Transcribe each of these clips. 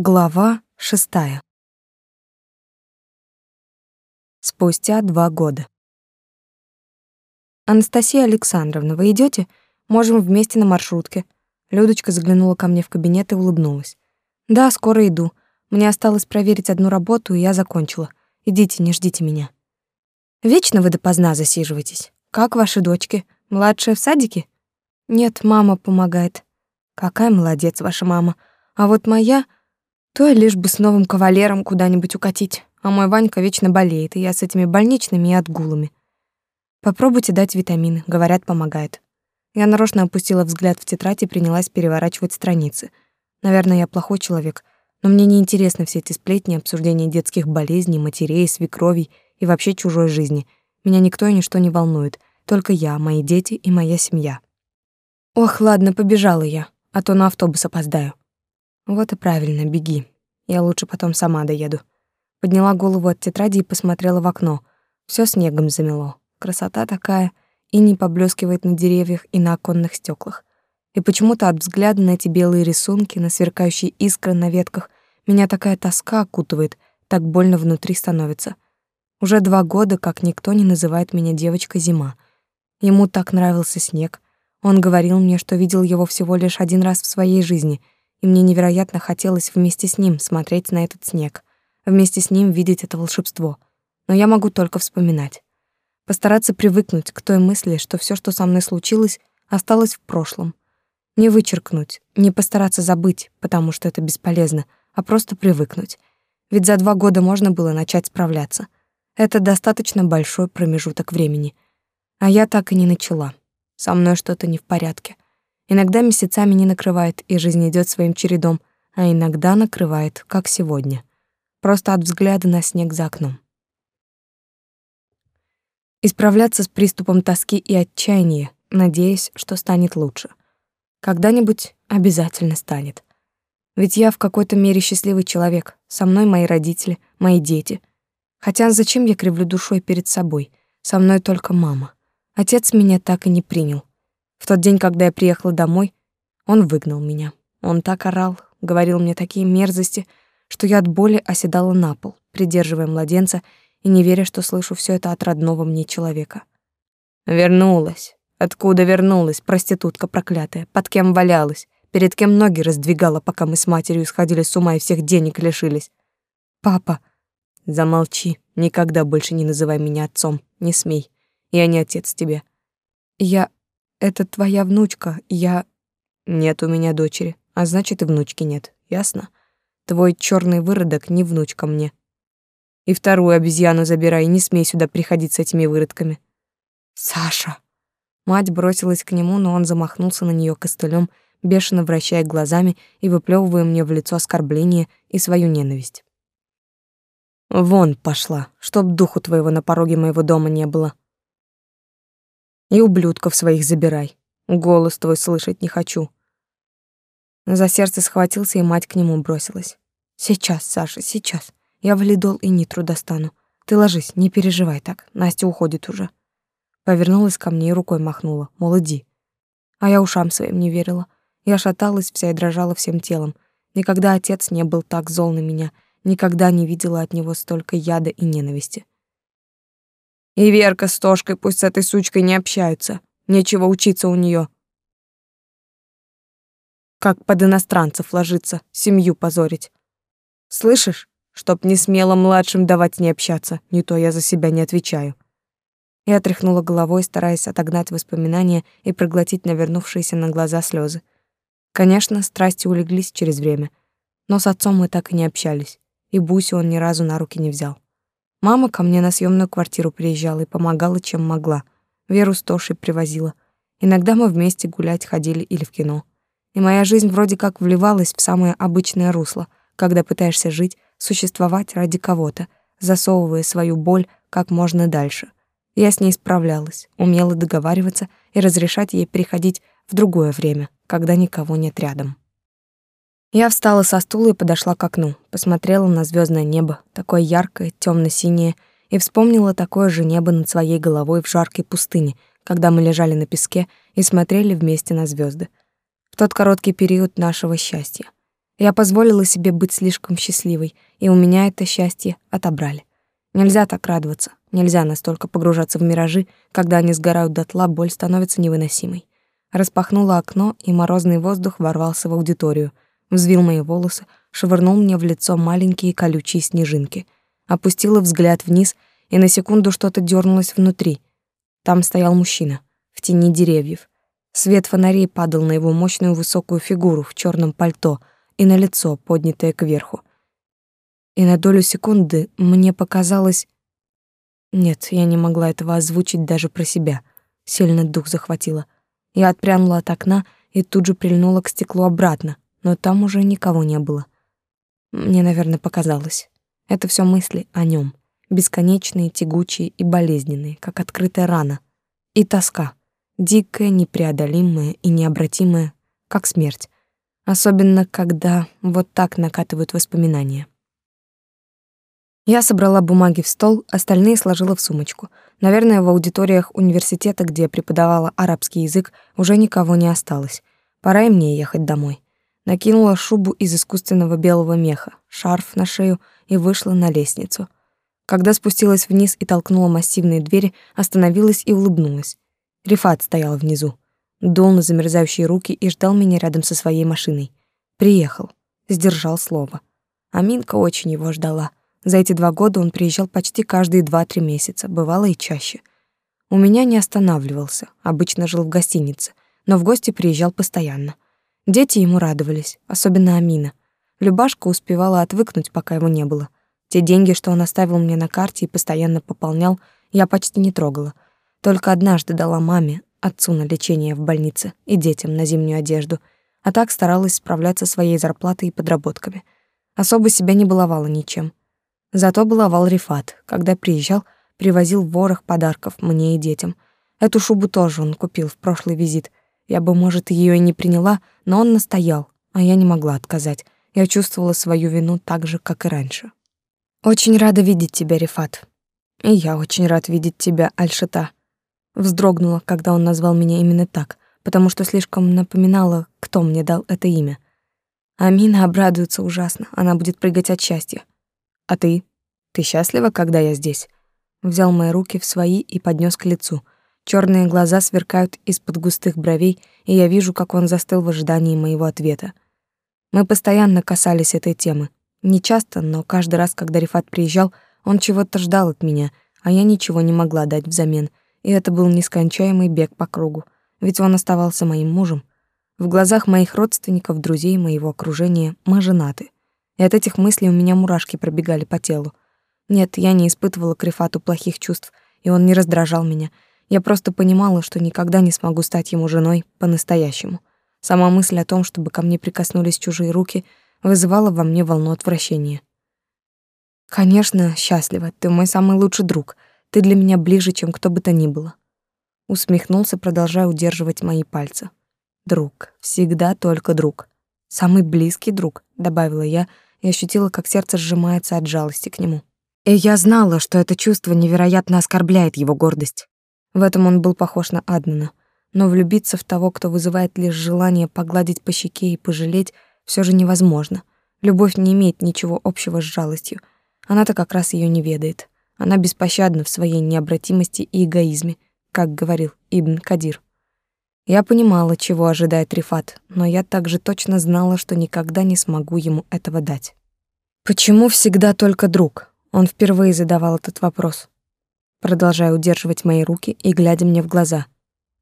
Глава шестая. Спустя два года. Анастасия Александровна, вы идете? Можем вместе на маршрутке. Людочка заглянула ко мне в кабинет и улыбнулась. Да, скоро иду. Мне осталось проверить одну работу, и я закончила. Идите, не ждите меня. Вечно вы допоздна засиживаетесь. Как ваши дочки? Младшая в садике? Нет, мама помогает. Какая молодец ваша мама. А вот моя то лишь бы с новым кавалером куда-нибудь укатить. А мой Ванька вечно болеет, и я с этими больничными и отгулами. Попробуйте дать витамины, говорят, помогает. Я нарочно опустила взгляд в тетрадь и принялась переворачивать страницы. Наверное, я плохой человек, но мне не интересны все эти сплетни, обсуждения детских болезней, матерей, свекровей и вообще чужой жизни. Меня никто и ничто не волнует, только я, мои дети и моя семья. Ох, ладно, побежала я, а то на автобус опоздаю. Вот и правильно, беги. Я лучше потом сама доеду. Подняла голову от тетради и посмотрела в окно. Все снегом замело. Красота такая, и не поблескивает на деревьях и на оконных стеклах. И почему-то от взгляда на эти белые рисунки, на сверкающие искры на ветках, меня такая тоска окутывает, так больно внутри становится. Уже два года, как никто не называет меня девочка Зима. Ему так нравился снег. Он говорил мне, что видел его всего лишь один раз в своей жизни — и мне невероятно хотелось вместе с ним смотреть на этот снег, вместе с ним видеть это волшебство. Но я могу только вспоминать. Постараться привыкнуть к той мысли, что все, что со мной случилось, осталось в прошлом. Не вычеркнуть, не постараться забыть, потому что это бесполезно, а просто привыкнуть. Ведь за два года можно было начать справляться. Это достаточно большой промежуток времени. А я так и не начала. Со мной что-то не в порядке. Иногда месяцами не накрывает, и жизнь идет своим чередом, а иногда накрывает, как сегодня. Просто от взгляда на снег за окном. Исправляться с приступом тоски и отчаяния, надеясь, что станет лучше. Когда-нибудь обязательно станет. Ведь я в какой-то мере счастливый человек. Со мной мои родители, мои дети. Хотя зачем я кривлю душой перед собой? Со мной только мама. Отец меня так и не принял. В тот день, когда я приехала домой, он выгнал меня. Он так орал, говорил мне такие мерзости, что я от боли оседала на пол, придерживая младенца и не веря, что слышу все это от родного мне человека. Вернулась. Откуда вернулась, проститутка проклятая? Под кем валялась? Перед кем ноги раздвигала, пока мы с матерью сходили с ума и всех денег лишились? Папа, замолчи. Никогда больше не называй меня отцом. Не смей. Я не отец тебе. Я это твоя внучка, я... Нет у меня дочери, а значит и внучки нет, ясно? Твой черный выродок не внучка мне. И вторую обезьяну забирай, не смей сюда приходить с этими выродками. Саша. Мать бросилась к нему, но он замахнулся на нее костылем, бешено вращая глазами и выплевывая мне в лицо оскорбление и свою ненависть. Вон пошла, чтоб духу твоего на пороге моего дома не было. И ублюдков своих забирай. Голос твой слышать не хочу. За сердце схватился, и мать к нему бросилась. Сейчас, Саша, сейчас. Я валидол и нитру достану. Ты ложись, не переживай так. Настя уходит уже. Повернулась ко мне и рукой махнула, мол, иди. А я ушам своим не верила. Я шаталась вся и дрожала всем телом. Никогда отец не был так зол на меня, никогда не видела от него столько яда и ненависти. И Верка с Тошкой пусть с этой сучкой не общаются. Нечего учиться у нее. Как под иностранцев ложиться, семью позорить. Слышишь? Чтоб не смело младшим давать не общаться, не то я за себя не отвечаю. Я тряхнула головой, стараясь отогнать воспоминания и проглотить навернувшиеся на глаза слезы. Конечно, страсти улеглись через время, но с отцом мы так и не общались, и Бусю он ни разу на руки не взял. Мама ко мне на съемную квартиру приезжала и помогала, чем могла. Веру с Тошей привозила. Иногда мы вместе гулять ходили или в кино. И моя жизнь вроде как вливалась в самое обычное русло, когда пытаешься жить, существовать ради кого-то, засовывая свою боль как можно дальше. Я с ней справлялась, умела договариваться и разрешать ей приходить в другое время, когда никого нет рядом. Я встала со стула и подошла к окну, посмотрела на звездное небо, такое яркое, темно синее и вспомнила такое же небо над своей головой в жаркой пустыне, когда мы лежали на песке и смотрели вместе на звезды. В тот короткий период нашего счастья. Я позволила себе быть слишком счастливой, и у меня это счастье отобрали. Нельзя так радоваться, нельзя настолько погружаться в миражи, когда они сгорают дотла, боль становится невыносимой. Распахнула окно, и морозный воздух ворвался в аудиторию, взвил мои волосы, швырнул мне в лицо маленькие колючие снежинки. Опустила взгляд вниз, и на секунду что-то дернулось внутри. Там стоял мужчина, в тени деревьев. Свет фонарей падал на его мощную высокую фигуру в черном пальто и на лицо, поднятое кверху и на долю секунды мне показалось... Нет, я не могла этого озвучить даже про себя. Сильно дух захватило. Я отпрянула от окна и тут же прильнула к стеклу обратно, но там уже никого не было. Мне, наверное, показалось. Это все мысли о нем, бесконечные, тягучие и болезненные, как открытая рана. И тоска, дикая, непреодолимая и необратимая, как смерть. Особенно, когда вот так накатывают воспоминания. Я собрала бумаги в стол, остальные сложила в сумочку. Наверное, в аудиториях университета, где я преподавала арабский язык, уже никого не осталось. Пора и мне ехать домой. Накинула шубу из искусственного белого меха, шарф на шею и вышла на лестницу. Когда спустилась вниз и толкнула массивные двери, остановилась и улыбнулась. Рифат стоял внизу. Дул на замерзающие руки и ждал меня рядом со своей машиной. Приехал. Сдержал слово. Аминка очень его ждала. За эти два года он приезжал почти каждые два-три месяца, бывало и чаще. У меня не останавливался, обычно жил в гостинице, но в гости приезжал постоянно. Дети ему радовались, особенно Амина. Любашка успевала отвыкнуть, пока его не было. Те деньги, что он оставил мне на карте и постоянно пополнял, я почти не трогала. Только однажды дала маме, отцу на лечение в больнице и детям на зимнюю одежду, а так старалась справляться своей зарплатой и подработками. Особо себя не баловала ничем. Зато баловал Рифат. Когда приезжал, привозил ворох подарков мне и детям. Эту шубу тоже он купил в прошлый визит. Я бы, может, ее и не приняла, но он настоял, а я не могла отказать. Я чувствовала свою вину так же, как и раньше. «Очень рада видеть тебя, Рифат. И я очень рад видеть тебя, Альшата». Вздрогнула, когда он назвал меня именно так, потому что слишком напоминала, кто мне дал это имя. Амина обрадуется ужасно, она будет прыгать от счастья. А ты? Ты счастлива, когда я здесь? Взял мои руки в свои и поднес к лицу. Черные глаза сверкают из-под густых бровей, и я вижу, как он застыл в ожидании моего ответа. Мы постоянно касались этой темы. Не часто, но каждый раз, когда Рифат приезжал, он чего-то ждал от меня, а я ничего не могла дать взамен. И это был нескончаемый бег по кругу, ведь он оставался моим мужем. В глазах моих родственников, друзей, моего окружения мы женаты и от этих мыслей у меня мурашки пробегали по телу. Нет, я не испытывала к Рифату плохих чувств, и он не раздражал меня. Я просто понимала, что никогда не смогу стать ему женой по-настоящему. Сама мысль о том, чтобы ко мне прикоснулись чужие руки, вызывала во мне волну отвращения. «Конечно, счастлива. Ты мой самый лучший друг. Ты для меня ближе, чем кто бы то ни было». Усмехнулся, продолжая удерживать мои пальцы. «Друг. Всегда только друг. Самый близкий друг», — добавила я, — и ощутила, как сердце сжимается от жалости к нему. И я знала, что это чувство невероятно оскорбляет его гордость. В этом он был похож на Аднана. Но влюбиться в того, кто вызывает лишь желание погладить по щеке и пожалеть, все же невозможно. Любовь не имеет ничего общего с жалостью. Она-то как раз ее не ведает. Она беспощадна в своей необратимости и эгоизме, как говорил Ибн Кадир. Я понимала, чего ожидает Рифат, но я также точно знала, что никогда не смогу ему этого дать. Почему всегда только друг? Он впервые задавал этот вопрос. Продолжая удерживать мои руки и глядя мне в глаза.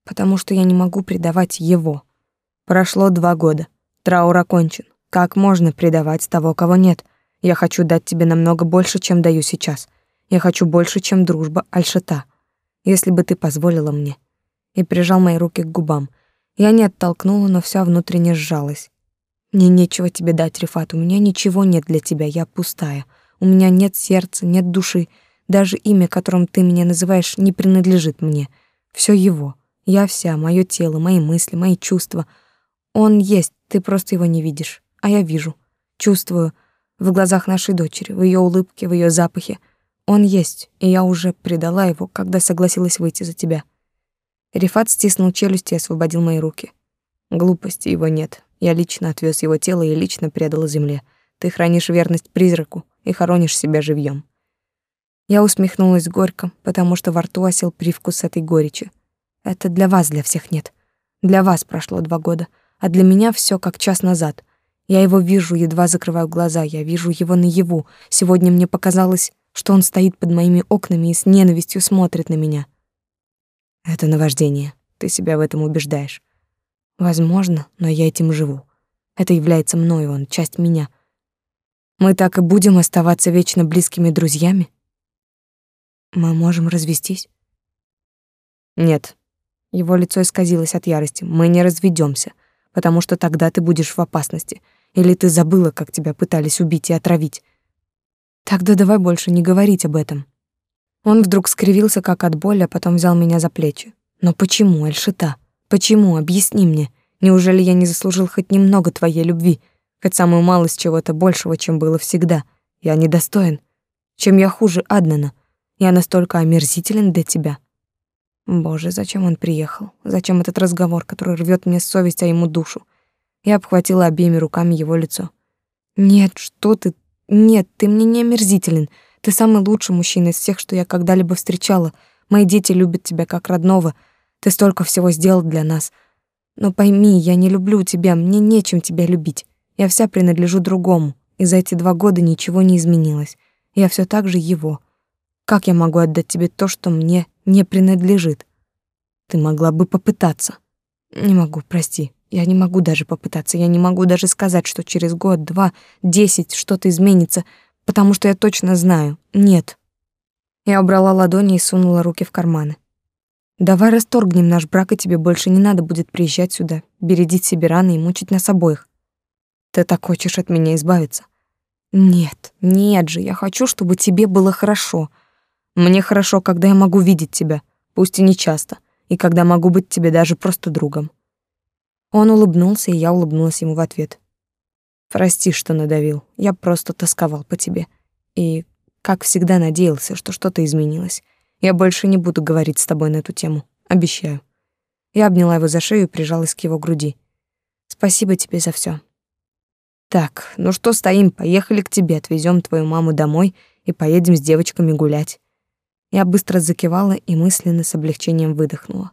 Потому что я не могу предавать его. Прошло два года. Траур окончен. Как можно предавать того, кого нет? Я хочу дать тебе намного больше, чем даю сейчас. Я хочу больше, чем дружба Альшата. Если бы ты позволила мне, и прижал мои руки к губам. Я не оттолкнула, но вся внутренне сжалась. Мне нечего тебе дать, Рифат, у меня ничего нет для тебя, я пустая. У меня нет сердца, нет души. Даже имя, которым ты меня называешь, не принадлежит мне. Все его. Я вся, мое тело, мои мысли, мои чувства. Он есть, ты просто его не видишь. А я вижу, чувствую в глазах нашей дочери, в ее улыбке, в ее запахе. Он есть, и я уже предала его, когда согласилась выйти за тебя. Рифат стиснул челюсти и освободил мои руки. Глупости его нет. Я лично отвез его тело и лично предал земле. Ты хранишь верность призраку и хоронишь себя живьем. Я усмехнулась горько, потому что во рту осел привкус этой горечи. Это для вас, для всех нет. Для вас прошло два года, а для меня все как час назад. Я его вижу, едва закрываю глаза, я вижу его наяву. Сегодня мне показалось, что он стоит под моими окнами и с ненавистью смотрит на меня. Это наваждение. Ты себя в этом убеждаешь. Возможно, но я этим живу. Это является мной, он часть меня. Мы так и будем оставаться вечно близкими друзьями? Мы можем развестись? Нет. Его лицо исказилось от ярости. Мы не разведемся, потому что тогда ты будешь в опасности. Или ты забыла, как тебя пытались убить и отравить? Тогда давай больше не говорить об этом. Он вдруг скривился как от боли, а потом взял меня за плечи. Но почему, Эльшита? Почему? Объясни мне. Неужели я не заслужил хоть немного твоей любви, хоть самую малость чего-то большего, чем было всегда? Я недостоин. Чем я хуже Аднана? Я настолько омерзителен для тебя. Боже, зачем он приехал? Зачем этот разговор, который рвет мне совесть, а ему душу? Я обхватила обеими руками его лицо. Нет, что ты? Нет, ты мне не омерзителен. Ты самый лучший мужчина из всех, что я когда-либо встречала. Мои дети любят тебя как родного. Ты столько всего сделал для нас. Но пойми, я не люблю тебя, мне нечем тебя любить. Я вся принадлежу другому, и за эти два года ничего не изменилось. Я все так же его. Как я могу отдать тебе то, что мне не принадлежит? Ты могла бы попытаться. Не могу, прости. Я не могу даже попытаться. Я не могу даже сказать, что через год, два, десять что-то изменится, потому что я точно знаю. Нет. Я убрала ладони и сунула руки в карманы. Давай расторгнем наш брак, и тебе больше не надо будет приезжать сюда, бередить себе раны и мучить нас обоих. Ты так хочешь от меня избавиться? Нет, нет же, я хочу, чтобы тебе было хорошо. Мне хорошо, когда я могу видеть тебя, пусть и не часто, и когда могу быть тебе даже просто другом. Он улыбнулся, и я улыбнулась ему в ответ. Прости, что надавил. Я просто тосковал по тебе. И, как всегда, надеялся, что что-то изменилось. Я больше не буду говорить с тобой на эту тему, обещаю. Я обняла его за шею и прижалась к его груди. Спасибо тебе за все. Так, ну что стоим, поехали к тебе, отвезем твою маму домой и поедем с девочками гулять. Я быстро закивала и мысленно с облегчением выдохнула.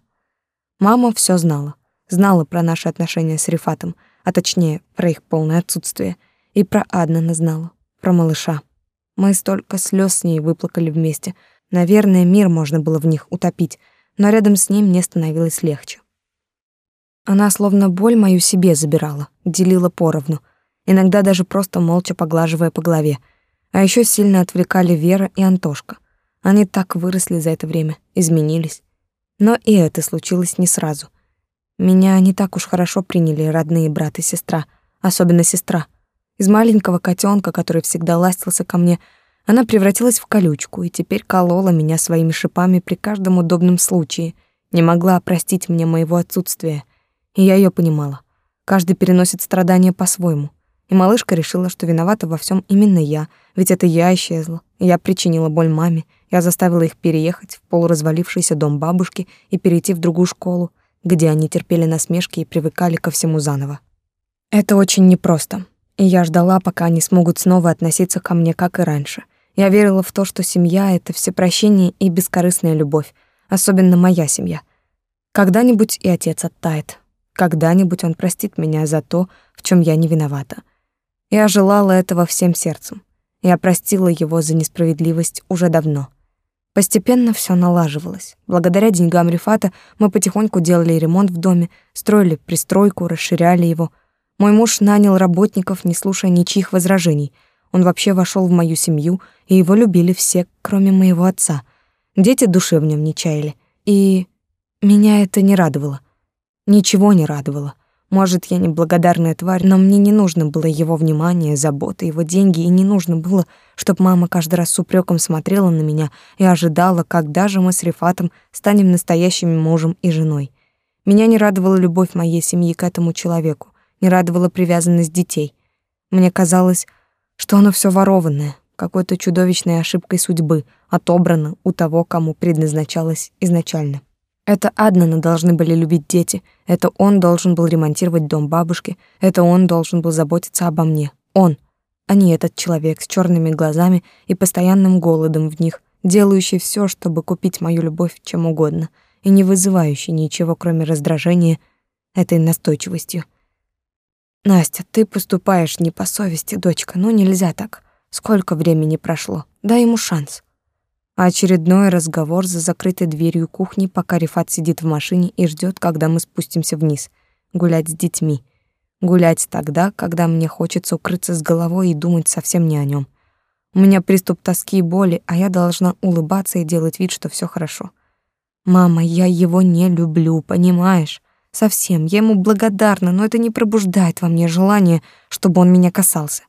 Мама все знала. Знала про наши отношения с Рифатом, а точнее, про их полное отсутствие. И про Аднана знала, про малыша. Мы столько слез с ней выплакали вместе — Наверное, мир можно было в них утопить, но рядом с ним мне становилось легче. Она словно боль мою себе забирала, делила поровну, иногда даже просто молча поглаживая по голове. А еще сильно отвлекали Вера и Антошка. Они так выросли за это время, изменились. Но и это случилось не сразу. Меня не так уж хорошо приняли родные брат и сестра, особенно сестра. Из маленького котенка, который всегда ластился ко мне, она превратилась в колючку и теперь колола меня своими шипами при каждом удобном случае, не могла простить мне моего отсутствия. И я ее понимала. Каждый переносит страдания по-своему. И малышка решила, что виновата во всем именно я, ведь это я исчезла. Я причинила боль маме, я заставила их переехать в полуразвалившийся дом бабушки и перейти в другую школу, где они терпели насмешки и привыкали ко всему заново. Это очень непросто. И я ждала, пока они смогут снова относиться ко мне, как и раньше. Я верила в то, что семья — это всепрощение и бескорыстная любовь, особенно моя семья. Когда-нибудь и отец оттает, когда-нибудь он простит меня за то, в чем я не виновата. Я желала этого всем сердцем. Я простила его за несправедливость уже давно. Постепенно все налаживалось. Благодаря деньгам Рифата мы потихоньку делали ремонт в доме, строили пристройку, расширяли его. Мой муж нанял работников, не слушая ничьих возражений — он вообще вошел в мою семью, и его любили все, кроме моего отца. Дети души в нем не чаяли. И меня это не радовало. Ничего не радовало. Может, я неблагодарная тварь, но мне не нужно было его внимание, забота, его деньги, и не нужно было, чтобы мама каждый раз с упреком смотрела на меня и ожидала, когда же мы с Рифатом станем настоящими мужем и женой. Меня не радовала любовь моей семьи к этому человеку, не радовала привязанность детей. Мне казалось, что оно все ворованное, какой-то чудовищной ошибкой судьбы, отобрано у того, кому предназначалось изначально. Это Аднана должны были любить дети, это он должен был ремонтировать дом бабушки, это он должен был заботиться обо мне. Он, а не этот человек с черными глазами и постоянным голодом в них, делающий все, чтобы купить мою любовь чем угодно и не вызывающий ничего, кроме раздражения этой настойчивостью. Настя, ты поступаешь не по совести, дочка, ну нельзя так. Сколько времени прошло? Дай ему шанс. А очередной разговор за закрытой дверью кухни, пока Рифат сидит в машине и ждет, когда мы спустимся вниз, гулять с детьми. Гулять тогда, когда мне хочется укрыться с головой и думать совсем не о нем. У меня приступ тоски и боли, а я должна улыбаться и делать вид, что все хорошо. Мама, я его не люблю, понимаешь? Совсем. Я ему благодарна, но это не пробуждает во мне желание, чтобы он меня касался.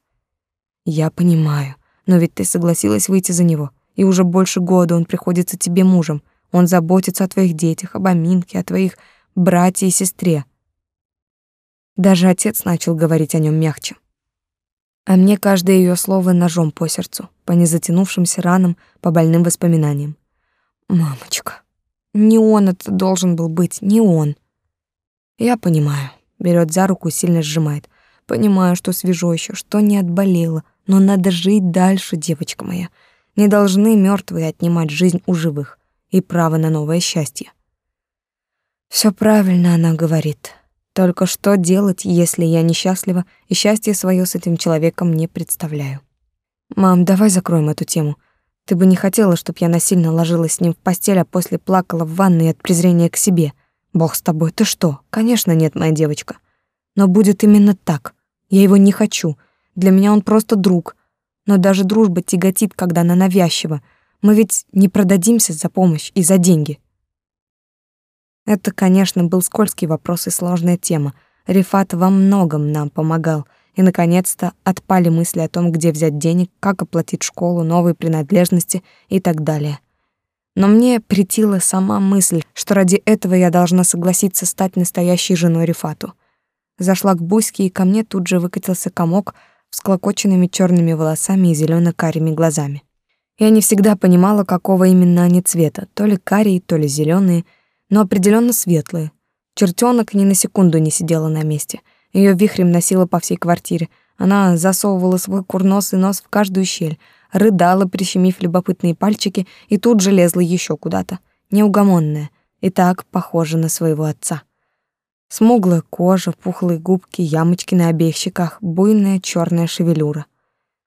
Я понимаю, но ведь ты согласилась выйти за него, и уже больше года он приходится тебе мужем. Он заботится о твоих детях, об Аминке, о твоих братьях и сестре. Даже отец начал говорить о нем мягче. А мне каждое ее слово ножом по сердцу, по незатянувшимся ранам, по больным воспоминаниям. Мамочка, не он это должен был быть, не он. Я понимаю. Берет за руку и сильно сжимает. Понимаю, что свежо еще, что не отболело, но надо жить дальше, девочка моя. Не должны мертвые отнимать жизнь у живых и право на новое счастье. Все правильно она говорит. Только что делать, если я несчастлива и счастье свое с этим человеком не представляю? Мам, давай закроем эту тему. Ты бы не хотела, чтобы я насильно ложилась с ним в постель, а после плакала в ванной от презрения к себе. Бог с тобой, ты что? Конечно, нет, моя девочка. Но будет именно так. Я его не хочу. Для меня он просто друг. Но даже дружба тяготит, когда она навязчива. Мы ведь не продадимся за помощь и за деньги. Это, конечно, был скользкий вопрос и сложная тема. Рифат во многом нам помогал, и, наконец-то, отпали мысли о том, где взять денег, как оплатить школу, новые принадлежности и так далее. Но мне претила сама мысль, что ради этого я должна согласиться стать настоящей женой Рифату. Зашла к Буське, и ко мне тут же выкатился комок с клокоченными черными волосами и зелено карими глазами. Я не всегда понимала, какого именно они цвета, то ли карие, то ли зеленые но определенно светлые. Чертенок ни на секунду не сидела на месте. Ее вихрем носила по всей квартире. Она засовывала свой курносый нос в каждую щель, рыдала, прищемив любопытные пальчики, и тут же лезла еще куда-то. Неугомонная, и так похожа на своего отца. Смуглая кожа, пухлые губки, ямочки на обеих щеках, буйная черная шевелюра.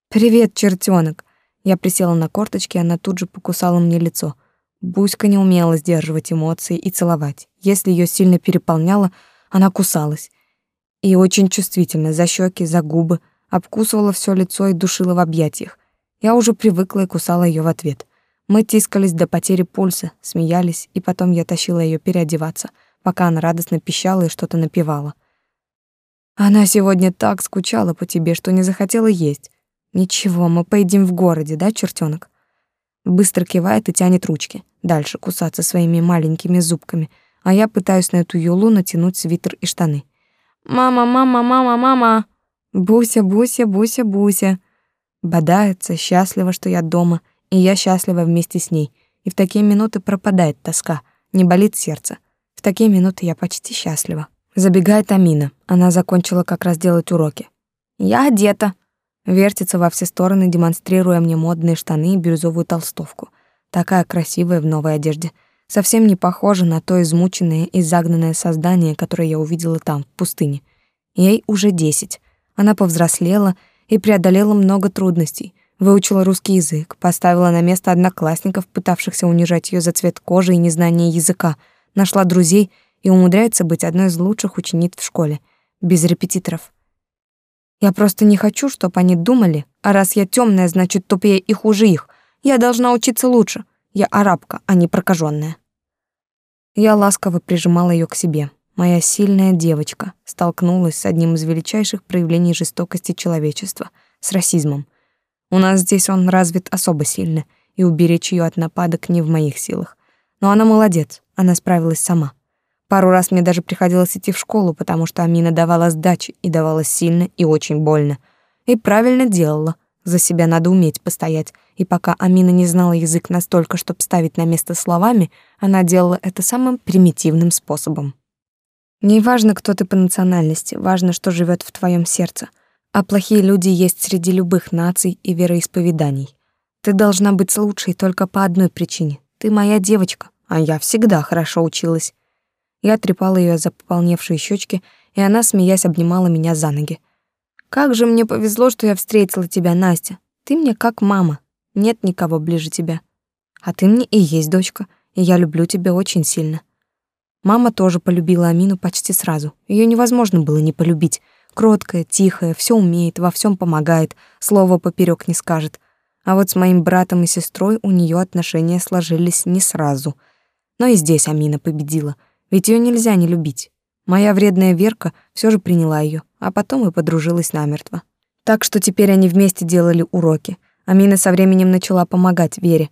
«Привет, чертенок!» Я присела на корточки, она тут же покусала мне лицо — Буська не умела сдерживать эмоции и целовать. Если ее сильно переполняло, она кусалась. И очень чувствительно за щеки, за губы, обкусывала все лицо и душила в объятиях. Я уже привыкла и кусала ее в ответ. Мы тискались до потери пульса, смеялись, и потом я тащила ее переодеваться, пока она радостно пищала и что-то напевала. Она сегодня так скучала по тебе, что не захотела есть. Ничего, мы поедим в городе, да, чертенок? Быстро кивает и тянет ручки. Дальше кусаться своими маленькими зубками. А я пытаюсь на эту юлу натянуть свитер и штаны. «Мама, мама, мама, мама!» «Буся, Буся, Буся, Буся!» Бодается, счастлива, что я дома, и я счастлива вместе с ней. И в такие минуты пропадает тоска, не болит сердце. В такие минуты я почти счастлива. Забегает Амина. Она закончила как раз делать уроки. «Я одета», Вертится во все стороны, демонстрируя мне модные штаны и бирюзовую толстовку. Такая красивая в новой одежде. Совсем не похожа на то измученное и загнанное создание, которое я увидела там, в пустыне. Ей уже десять. Она повзрослела и преодолела много трудностей. Выучила русский язык, поставила на место одноклассников, пытавшихся унижать ее за цвет кожи и незнание языка, нашла друзей и умудряется быть одной из лучших учениц в школе, без репетиторов. Я просто не хочу, чтобы они думали, а раз я темная, значит, тупее и хуже их. Я должна учиться лучше. Я арабка, а не прокаженная. Я ласково прижимала ее к себе. Моя сильная девочка столкнулась с одним из величайших проявлений жестокости человечества — с расизмом. У нас здесь он развит особо сильно, и уберечь ее от нападок не в моих силах. Но она молодец, она справилась сама. Пару раз мне даже приходилось идти в школу, потому что Амина давала сдачи и давала сильно и очень больно. И правильно делала. За себя надо уметь постоять, и пока Амина не знала язык настолько, чтобы ставить на место словами, она делала это самым примитивным способом. Не важно, кто ты по национальности, важно, что живет в твоем сердце. А плохие люди есть среди любых наций и вероисповеданий. Ты должна быть лучшей только по одной причине. Ты моя девочка, а я всегда хорошо училась. Я трепала ее за пополневшие щечки, и она, смеясь, обнимала меня за ноги. Как же мне повезло, что я встретила тебя, Настя. Ты мне как мама. Нет никого ближе тебя. А ты мне и есть дочка, и я люблю тебя очень сильно. Мама тоже полюбила Амину почти сразу. Ее невозможно было не полюбить. Кроткая, тихая, все умеет, во всем помогает, слова поперек не скажет. А вот с моим братом и сестрой у нее отношения сложились не сразу. Но и здесь Амина победила, ведь ее нельзя не любить. Моя вредная Верка все же приняла ее, а потом и подружилась намертво. Так что теперь они вместе делали уроки. Амина со временем начала помогать Вере.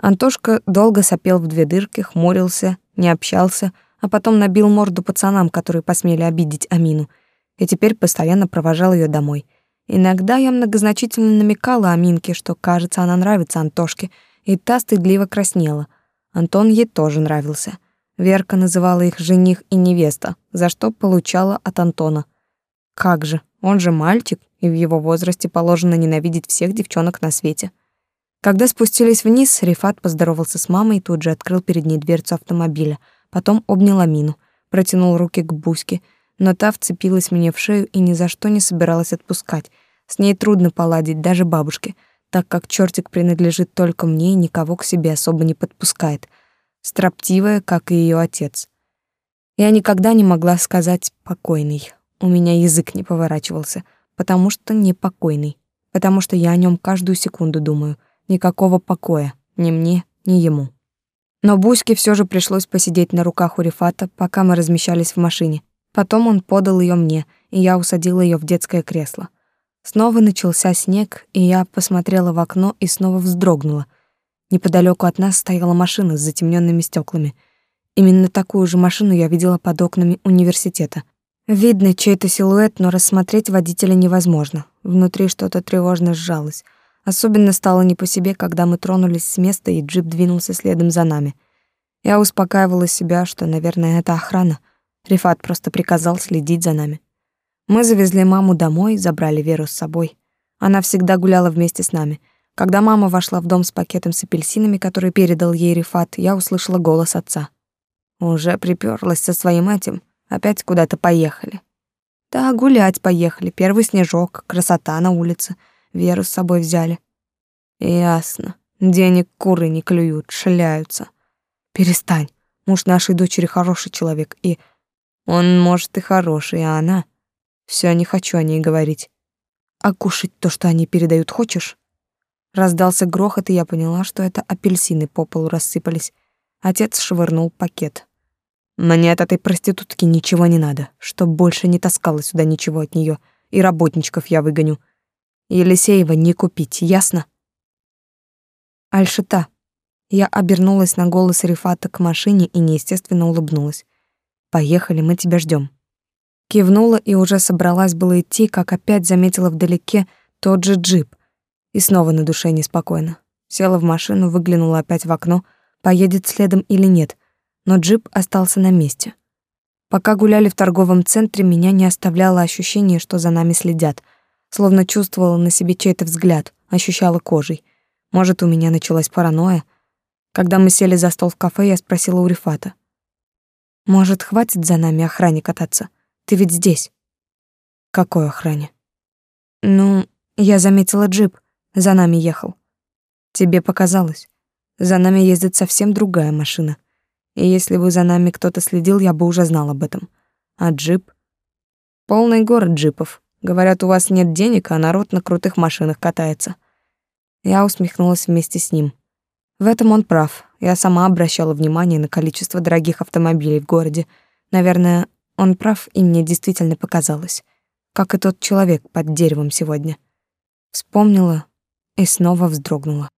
Антошка долго сопел в две дырки, хмурился, не общался, а потом набил морду пацанам, которые посмели обидеть Амину, и теперь постоянно провожал ее домой. Иногда я многозначительно намекала Аминке, что, кажется, она нравится Антошке, и та стыдливо краснела. Антон ей тоже нравился. Верка называла их жених и невеста, за что получала от Антона. Как же, он же мальчик, и в его возрасте положено ненавидеть всех девчонок на свете. Когда спустились вниз, Рифат поздоровался с мамой и тут же открыл перед ней дверцу автомобиля, потом обнял Амину, протянул руки к Буське, но та вцепилась мне в шею и ни за что не собиралась отпускать. С ней трудно поладить даже бабушке, так как чертик принадлежит только мне и никого к себе особо не подпускает. Строптивая, как и ее отец. Я никогда не могла сказать «покойный». У меня язык не поворачивался, потому что непокойный, потому что я о нем каждую секунду думаю — Никакого покоя, ни мне, ни ему. Но Буське все же пришлось посидеть на руках у Рифата, пока мы размещались в машине. Потом он подал ее мне, и я усадила ее в детское кресло. Снова начался снег, и я посмотрела в окно и снова вздрогнула. Неподалеку от нас стояла машина с затемненными стеклами. Именно такую же машину я видела под окнами университета. Видно чей-то силуэт, но рассмотреть водителя невозможно. Внутри что-то тревожно сжалось. Особенно стало не по себе, когда мы тронулись с места, и джип двинулся следом за нами. Я успокаивала себя, что, наверное, это охрана. Рифат просто приказал следить за нами. Мы завезли маму домой, забрали Веру с собой. Она всегда гуляла вместе с нами. Когда мама вошла в дом с пакетом с апельсинами, который передал ей Рифат, я услышала голос отца. Уже приперлась со своим этим, опять куда-то поехали. Да, гулять поехали, первый снежок, красота на улице — Веру с собой взяли. Ясно. Денег куры не клюют, шляются. Перестань. Муж нашей дочери хороший человек, и... Он, может, и хороший, а она... Все не хочу о ней говорить. А кушать то, что они передают, хочешь? Раздался грохот, и я поняла, что это апельсины по полу рассыпались. Отец швырнул пакет. Мне от этой проститутки ничего не надо, чтоб больше не таскала сюда ничего от нее, и работничков я выгоню. Елисеева не купить, ясно? Альшита. Я обернулась на голос Рифата к машине и неестественно улыбнулась. Поехали, мы тебя ждем. Кивнула и уже собралась было идти, как опять заметила вдалеке тот же джип. И снова на душе неспокойно. Села в машину, выглянула опять в окно, поедет следом или нет, но джип остался на месте. Пока гуляли в торговом центре, меня не оставляло ощущение, что за нами следят — словно чувствовала на себе чей-то взгляд, ощущала кожей. Может, у меня началась паранойя? Когда мы сели за стол в кафе, я спросила у Рифата. «Может, хватит за нами охране кататься? Ты ведь здесь». «Какой охране?» «Ну, я заметила джип, за нами ехал». «Тебе показалось. За нами ездит совсем другая машина. И если бы за нами кто-то следил, я бы уже знал об этом. А джип...» «Полный город джипов», Говорят, у вас нет денег, а народ на крутых машинах катается. Я усмехнулась вместе с ним. В этом он прав. Я сама обращала внимание на количество дорогих автомобилей в городе. Наверное, он прав, и мне действительно показалось. Как и тот человек под деревом сегодня. Вспомнила и снова вздрогнула.